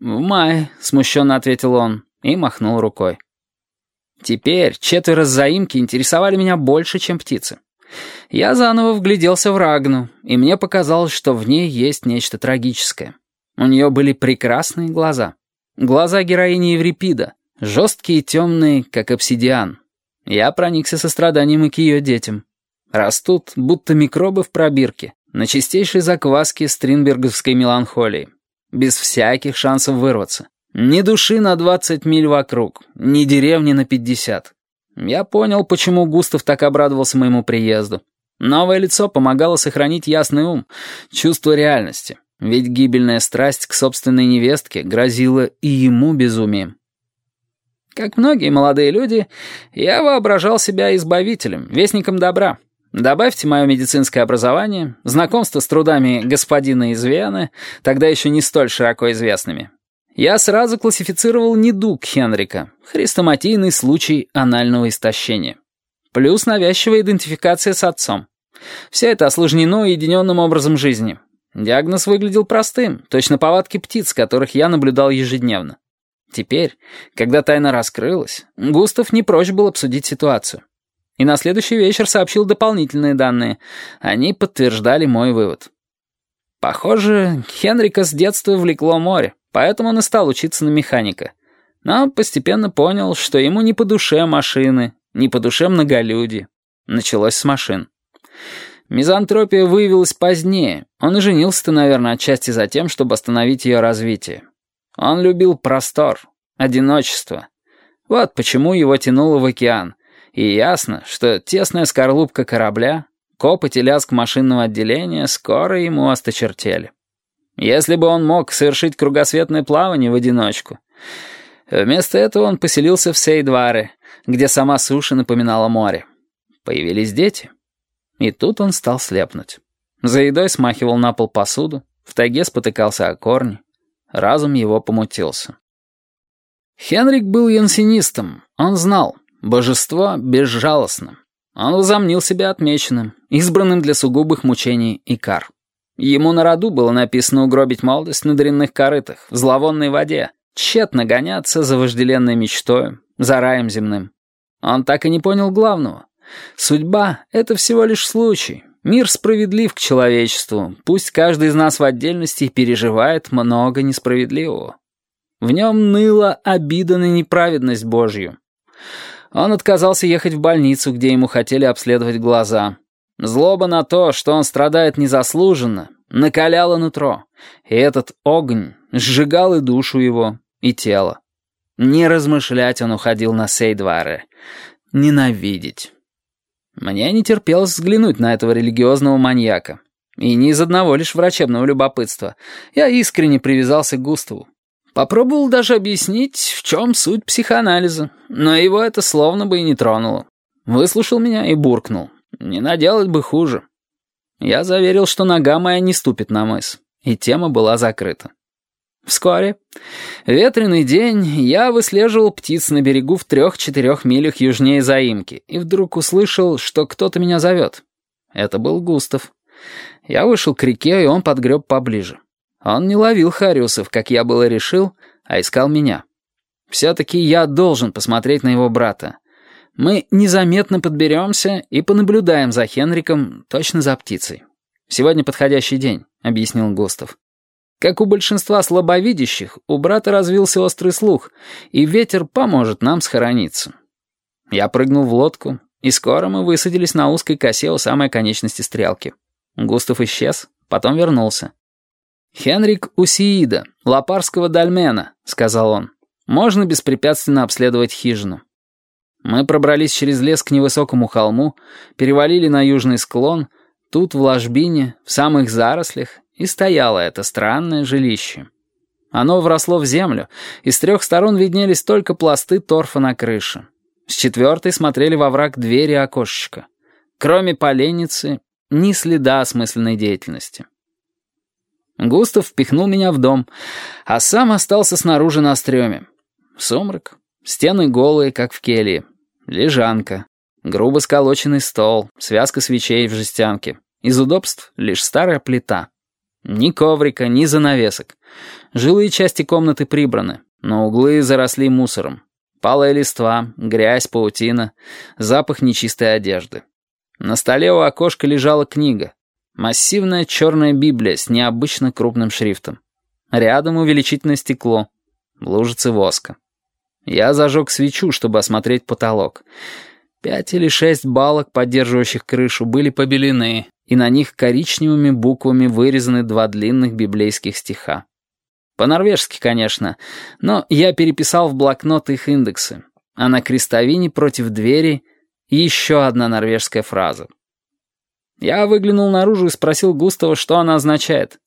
«В мае», — смущенно ответил он и махнул рукой. Теперь четверо заимки интересовали меня больше, чем птицы. Я заново вгляделся в Рагну, и мне показалось, что в ней есть нечто трагическое. У нее были прекрасные глаза. Глаза героини Еврипида, жесткие и темные, как обсидиан. Я проникся состраданием и к ее детям. Растут, будто микробы в пробирке, на чистейшей закваске стринберговской меланхолии, без всяких шансов вырваться. Ни души на 20 миль вокруг, ни деревни на 50. Я понял, почему Густав так обрадовался моему приезду. Новое лицо помогало сохранить ясный ум, чувство реальности. Ведь гибельная страсть к собственной невестке грозила и ему безумием. Как многие молодые люди, я воображал себя избавителем, вестником добра. Добавьте мое медицинское образование, знакомство с трудами господина из Вены, тогда еще не столь широко известными, я сразу классифицировал недуг Хенрика, хрестоматийный случай анального истощения. Плюс навязчивая идентификация с отцом. Все это осложнено уединенным образом жизни. Диагноз выглядел простым, точно повадки птиц, которых я наблюдал ежедневно. Теперь, когда тайна раскрылась, Густав не прочь был обсудить ситуацию. И на следующий вечер сообщил дополнительные данные. Они подтверждали мой вывод. Похоже, Хенрика с детства влекло море. Поэтому он и стал учиться на механика. Но постепенно понял, что ему не по душе машины, не по душе многолюдие. Началось с машин. Мизантропия выявилась позднее. Он и женился-то, наверное, отчасти за тем, чтобы остановить ее развитие. Он любил простор, одиночество. Вот почему его тянуло в океан. И ясно, что тесная скорлупка корабля, копоть и лязг машинного отделения скоро ему осточертели. Если бы он мог совершить кругосветное плавание в одиночку. Вместо этого он поселился в Сейдваре, где сама суша напоминала море. Появились дети. И тут он стал слепнуть. За едой смахивал на пол посуду, в тайге спотыкался о корни. Разум его помутился. Хенрик был янсинистом. Он знал, божество безжалостно. Он возомнил себя отмеченным, избранным для сугубых мучений и кар. Ему на роду было написано угробить молодость на дрянных корытах, в зловонной воде, тщетно гоняться за вожделенной мечтой, за раем земным. Он так и не понял главного. Судьба — это всего лишь случай. Мир справедлив к человечеству, пусть каждый из нас в отдельности переживает много несправедливого. В нем ныла обида на неправедность Божью. Он отказался ехать в больницу, где ему хотели обследовать глаза. Злоба на то, что он страдает незаслуженно, накаляла нутро, и этот огонь сжигал и душу его, и тело. Не размышлять он уходил на Сейдваре, ненавидеть. Мне не терпелось взглянуть на этого религиозного маньяка. И не из одного лишь врачебного любопытства. Я искренне привязался к Густаву. Попробовал даже объяснить, в чем суть психоанализа, но его это словно бы и не тронуло. Выслушал меня и буркнул. Не наделать бы хуже. Я заверил, что нога моя не ступит на мыс, и тема была закрыта. Вскоре, ветреный день, я выслеживал птиц на берегу в трех-четырех милях южнее заимки и вдруг услышал, что кто-то меня зовет. Это был Густав. Я вышел к реке, и он подгреб поближе. Он не ловил хариусов, как я было решил, а искал меня. Все-таки я должен посмотреть на его брата. Мы незаметно подберемся и понаблюдаем за Хенриком, точно за птицей. Сегодня подходящий день, объяснил Густав. Как у большинства слабовидящих, у брата развился острый слух, и ветер поможет нам схорониться. Я прыгнул в лодку, и скоро мы высадились на узкой косе у самой конечности стрелки. Густав исчез, потом вернулся. «Хенрик Усиида, лапарского дольмена», — сказал он. «Можно беспрепятственно обследовать хижину. Мы пробрались через лес к невысокому холму, перевалили на южный склон, тут, в ложбине, в самых зарослях, и стояло это странное жилище. Оно вросло в землю, и с трех сторон виднелись только пласты торфа на крыше. С четвертой смотрели во враг двери окошечка. Кроме поленницы, ни следа осмысленной деятельности. Густав впихнул меня в дом, а сам остался снаружи на стреме. Сумрак, Стены голые, как в келье. Лежанка. Грубо сколоченный стол, связка свечей в жестянке. Из удобств лишь старая плита. Ни коврика, ни занавесок. Жилые части комнаты прибраны, но углы заросли мусором. Палая листва, грязь, паутина, запах нечистой одежды. На столе у окошка лежала книга. Массивная черная Библия с необычно крупным шрифтом. Рядом увеличительное стекло. Лужицы воска. Я зажег свечу, чтобы осмотреть потолок. Пять или шесть балок, поддерживающих крышу, были побелены, и на них коричневыми буквами вырезаны два длинных библейских стиха. По-норвежски, конечно, но я переписал в блокнот их индексы, а на крестовине против двери еще одна норвежская фраза. Я выглянул наружу и спросил Густава, что она означает.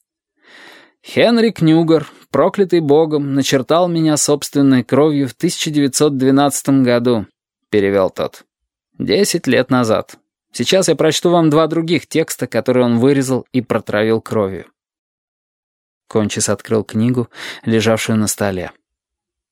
«Хенрик Нюгар, проклятый богом, начертал меня собственной кровью в 1912 году», — перевел тот. «Десять лет назад. Сейчас я прочту вам два других текста, которые он вырезал и протравил кровью». Кончис открыл книгу, лежавшую на столе.